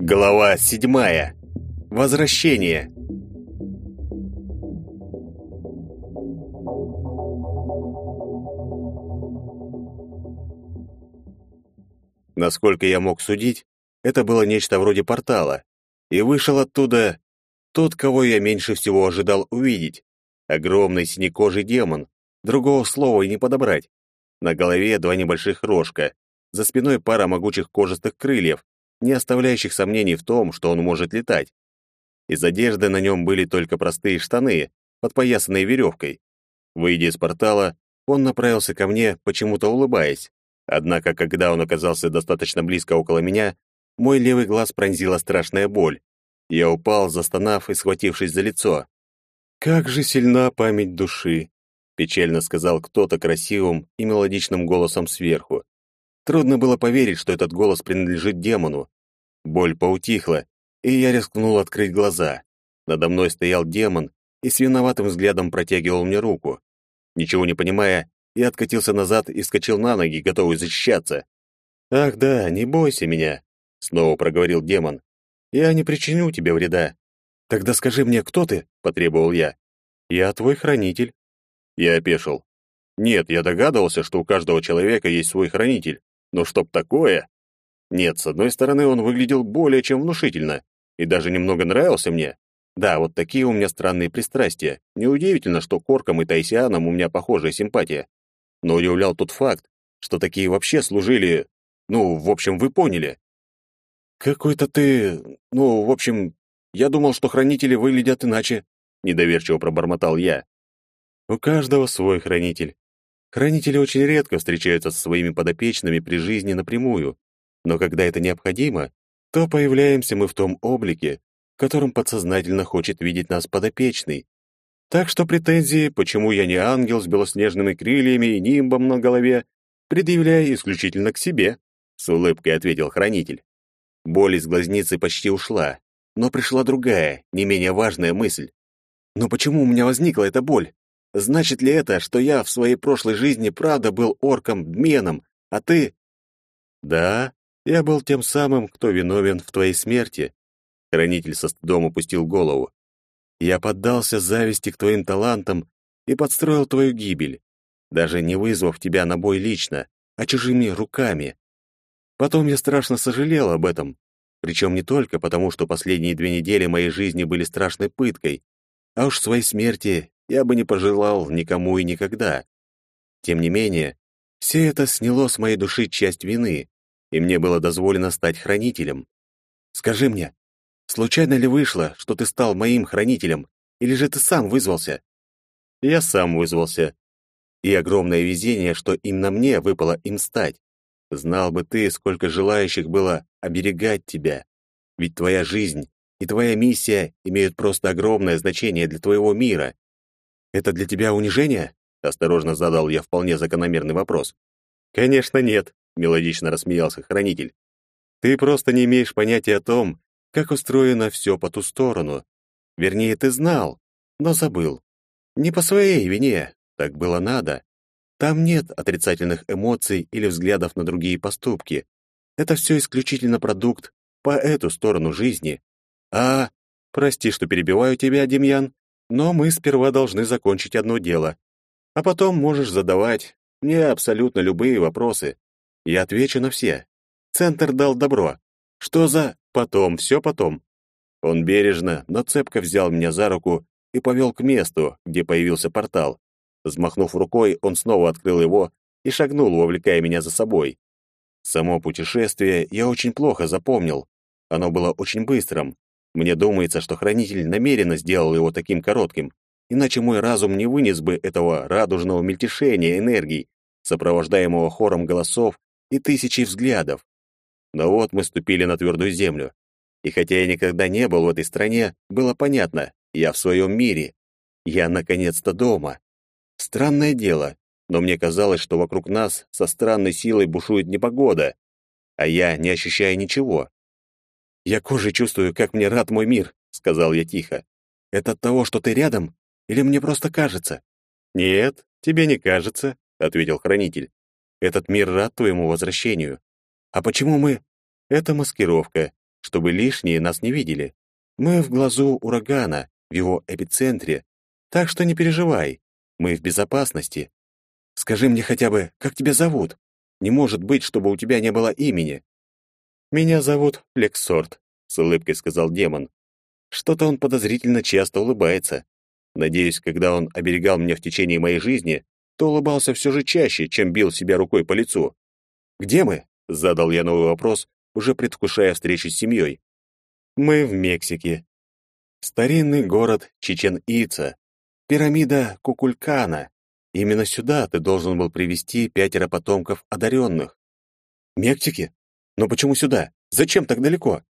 Глава седьмая. Возвращение. Насколько я мог судить, это было нечто вроде портала, и вышел оттуда тот, кого я меньше всего ожидал увидеть. Огромный синекожий демон, другого слова и не подобрать. На голове два небольших рожка, за спиной пара могучих кожистых крыльев, не оставляющих сомнений в том, что он может летать. Из одежды на нем были только простые штаны, подпоясанные веревкой. Выйдя из портала, он направился ко мне, почему-то улыбаясь. Однако, когда он оказался достаточно близко около меня, мой левый глаз пронзила страшная боль. Я упал, застонав и схватившись за лицо. «Как же сильна память души!» — печально сказал кто-то красивым и мелодичным голосом сверху. Трудно было поверить, что этот голос принадлежит демону. Боль поутихла, и я рискнул открыть глаза. Надо мной стоял демон и с виноватым взглядом протягивал мне руку. Ничего не понимая, я откатился назад и вскочил на ноги, готовый защищаться. «Ах да, не бойся меня», — снова проговорил демон. «Я не причиню тебе вреда». «Тогда скажи мне, кто ты?» — потребовал я. «Я твой хранитель». Я опешил. Нет, я догадывался, что у каждого человека есть свой хранитель. Но чтоб такое... Нет, с одной стороны, он выглядел более чем внушительно и даже немного нравился мне. Да, вот такие у меня странные пристрастия. Неудивительно, что к и тайсианам у меня похожая симпатия. Но удивлял тот факт, что такие вообще служили... Ну, в общем, вы поняли. «Какой-то ты... Ну, в общем, я думал, что хранители выглядят иначе», — недоверчиво пробормотал я. «У каждого свой хранитель. Хранители очень редко встречаются со своими подопечными при жизни напрямую, но когда это необходимо, то появляемся мы в том облике, в котором подсознательно хочет видеть нас подопечный. Так что претензии, почему я не ангел с белоснежными крыльями и нимбом на голове, предъявляю исключительно к себе, с улыбкой ответил хранитель. Боль из глазницы почти ушла, но пришла другая, не менее важная мысль. Но почему у меня возникла эта боль? Значит ли это, что я в своей прошлой жизни правда был орком-дменом, а ты... Да, я был тем самым, кто виновен в твоей смерти. Хранитель со стыдом опустил голову. Я поддался зависти к твоим талантам и подстроил твою гибель, даже не вызвав тебя на бой лично, а чужими руками. Потом я страшно сожалел об этом, причем не только потому, что последние две недели моей жизни были страшной пыткой, а уж своей смерти я бы не пожелал никому и никогда. Тем не менее, все это сняло с моей души часть вины, и мне было дозволено стать хранителем. Скажи мне, Случайно ли вышло, что ты стал моим хранителем, или же ты сам вызвался? Я сам вызвался. И огромное везение, что именно мне выпало им стать. Знал бы ты, сколько желающих было оберегать тебя. Ведь твоя жизнь и твоя миссия имеют просто огромное значение для твоего мира. Это для тебя унижение? Осторожно задал я вполне закономерный вопрос. Конечно, нет, мелодично рассмеялся хранитель. Ты просто не имеешь понятия о том, как устроено все по ту сторону. Вернее, ты знал, но забыл. Не по своей вине, так было надо. Там нет отрицательных эмоций или взглядов на другие поступки. Это все исключительно продукт по эту сторону жизни. А, прости, что перебиваю тебя, Демьян, но мы сперва должны закончить одно дело. А потом можешь задавать мне абсолютно любые вопросы. Я отвечу на все. Центр дал добро. Что за... Потом, все потом. Он бережно, но цепко взял меня за руку и повел к месту, где появился портал. Взмахнув рукой, он снова открыл его и шагнул, вовлекая меня за собой. Само путешествие я очень плохо запомнил. Оно было очень быстрым. Мне думается, что хранитель намеренно сделал его таким коротким, иначе мой разум не вынес бы этого радужного мельтешения энергий, сопровождаемого хором голосов и тысячей взглядов. Но вот мы ступили на твердую землю. И хотя я никогда не был в этой стране, было понятно, я в своем мире. Я наконец-то дома. Странное дело, но мне казалось, что вокруг нас со странной силой бушует непогода, а я не ощущаю ничего. «Я кожей чувствую, как мне рад мой мир», — сказал я тихо. «Это от того, что ты рядом? Или мне просто кажется?» «Нет, тебе не кажется», — ответил хранитель. «Этот мир рад твоему возвращению. А почему мы...» «Это маскировка, чтобы лишние нас не видели. Мы в глазу урагана, в его эпицентре, так что не переживай, мы в безопасности. Скажи мне хотя бы, как тебя зовут? Не может быть, чтобы у тебя не было имени». «Меня зовут Лексорт», — с улыбкой сказал демон. Что-то он подозрительно часто улыбается. Надеюсь, когда он оберегал меня в течение моей жизни, то улыбался все же чаще, чем бил себя рукой по лицу. «Где мы?» — задал я новый вопрос, уже предвкушая встречу с семьей. «Мы в Мексике. Старинный город Чичен-Ица, пирамида Кукулькана. Именно сюда ты должен был привести пятеро потомков одаренных». «Мексике? Но почему сюда? Зачем так далеко?»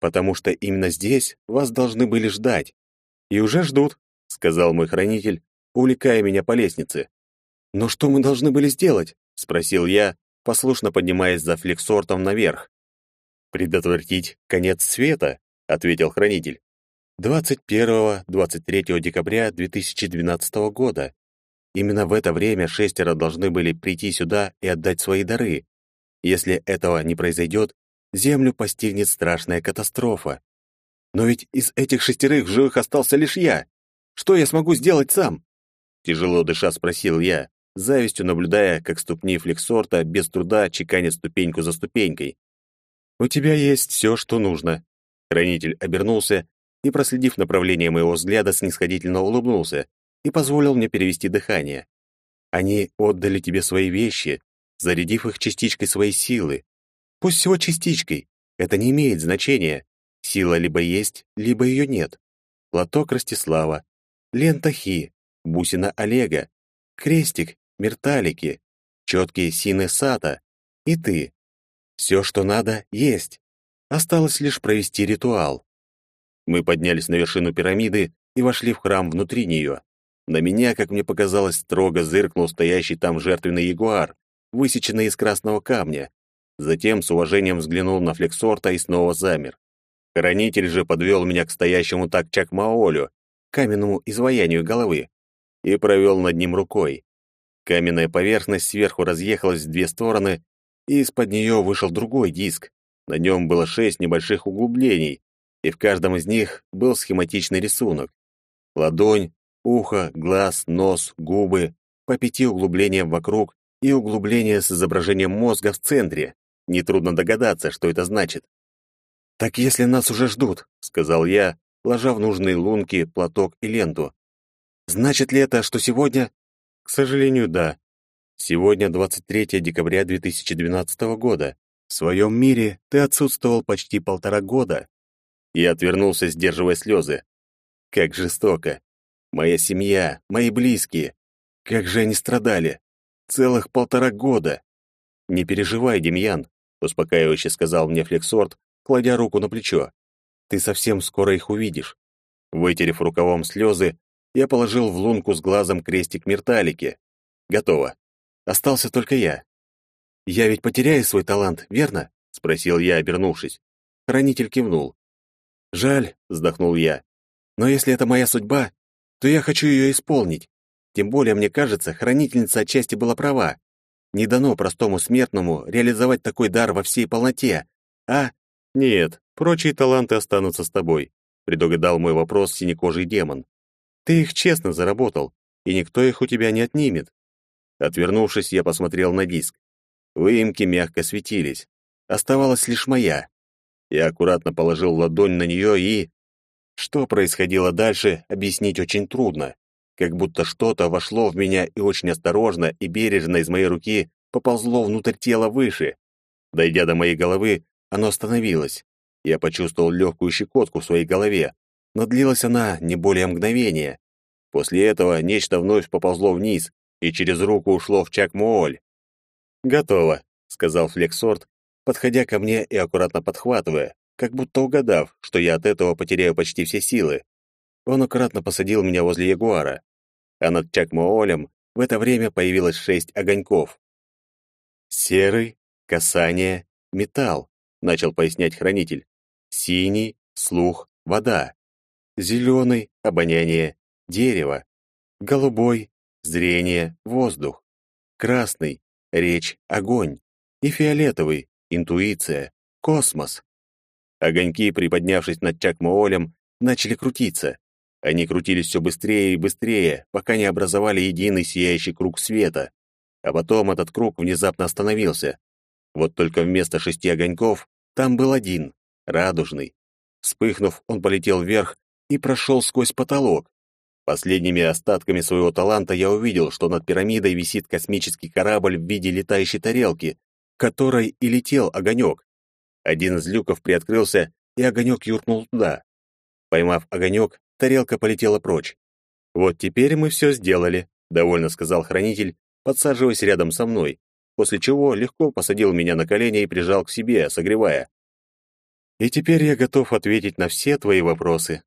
«Потому что именно здесь вас должны были ждать. И уже ждут сказал мой хранитель, увлекая меня по лестнице. «Но что мы должны были сделать?» — спросил я, послушно поднимаясь за флексортом наверх. «Предотвратить конец света», — ответил хранитель. 21-23 декабря 2012 года. Именно в это время шестеро должны были прийти сюда и отдать свои дары. Если этого не произойдет, Землю постигнет страшная катастрофа. Но ведь из этих шестерых живых остался лишь я. Что я смогу сделать сам?» Тяжело дыша спросил я, завистью наблюдая, как ступни флексорта без труда чеканят ступеньку за ступенькой. «У тебя есть все, что нужно». Хранитель обернулся и, проследив направление моего взгляда, снисходительно улыбнулся и позволил мне перевести дыхание. «Они отдали тебе свои вещи, зарядив их частичкой своей силы. Пусть всего частичкой, это не имеет значения. Сила либо есть, либо ее нет. Платок Ростислава, лента Хи, бусина Олега, крестик Мерталики, четкие сины Сата и ты. Все, что надо, есть. Осталось лишь провести ритуал. Мы поднялись на вершину пирамиды и вошли в храм внутри нее. На меня, как мне показалось, строго зыркнул стоящий там жертвенный ягуар, высеченный из красного камня. Затем с уважением взглянул на флексорта и снова замер. Хранитель же подвел меня к стоящему так Чакмаолю, каменному изваянию головы и провел над ним рукой. Каменная поверхность сверху разъехалась в две стороны, и из-под нее вышел другой диск. На нем было шесть небольших углублений, и в каждом из них был схематичный рисунок. Ладонь, ухо, глаз, нос, губы, по пяти углублениям вокруг и углубление с изображением мозга в центре. Нетрудно догадаться, что это значит. «Так если нас уже ждут», — сказал я, ложа в нужные лунки, платок и ленту. Значит ли это, что сегодня? К сожалению, да. Сегодня 23 декабря 2012 года. В своем мире ты отсутствовал почти полтора года. Я отвернулся, сдерживая слезы. Как жестоко. Моя семья, мои близкие. Как же они страдали. Целых полтора года. Не переживай, Демьян, успокаивающе сказал мне Флексорт, кладя руку на плечо. Ты совсем скоро их увидишь. Вытерев рукавом слезы, я положил в лунку с глазом крестик мерталики. Готово. Остался только я. Я ведь потеряю свой талант, верно? спросил я, обернувшись. Хранитель кивнул. Жаль, вздохнул я. Но если это моя судьба, то я хочу ее исполнить. Тем более, мне кажется, хранительница отчасти была права. Не дано простому смертному реализовать такой дар во всей полноте. А нет, Прочие таланты останутся с тобой, предугадал мой вопрос синекожий демон. Ты их честно заработал, и никто их у тебя не отнимет. Отвернувшись, я посмотрел на диск. Выемки мягко светились. Оставалась лишь моя. Я аккуратно положил ладонь на нее и... Что происходило дальше, объяснить очень трудно. Как будто что-то вошло в меня и очень осторожно и бережно из моей руки поползло внутрь тела выше. Дойдя до моей головы, оно остановилось. Я почувствовал легкую щекотку в своей голове, но длилась она не более мгновения. После этого нечто вновь поползло вниз и через руку ушло в Чак-Мооль. «Готово», — сказал Флексорт, подходя ко мне и аккуратно подхватывая, как будто угадав, что я от этого потеряю почти все силы. Он аккуратно посадил меня возле ягуара, а над Чак-Моолем в это время появилось шесть огоньков. «Серый, касание, металл», — начал пояснять хранитель. Синий — слух, вода. Зеленый — обоняние, дерево. Голубой — зрение, воздух. Красный — речь, огонь. И фиолетовый — интуиция, космос. Огоньки, приподнявшись над Чакмоолем, начали крутиться. Они крутились все быстрее и быстрее, пока не образовали единый сияющий круг света. А потом этот круг внезапно остановился. Вот только вместо шести огоньков там был один, радужный. Вспыхнув, он полетел вверх и прошел сквозь потолок. Последними остатками своего таланта я увидел, что над пирамидой висит космический корабль в виде летающей тарелки, которой и летел огонек. Один из люков приоткрылся, и огонек юркнул туда. Поймав огонек, тарелка полетела прочь. «Вот теперь мы все сделали», — довольно сказал хранитель, подсаживаясь рядом со мной, после чего легко посадил меня на колени и прижал к себе, согревая. «И теперь я готов ответить на все твои вопросы.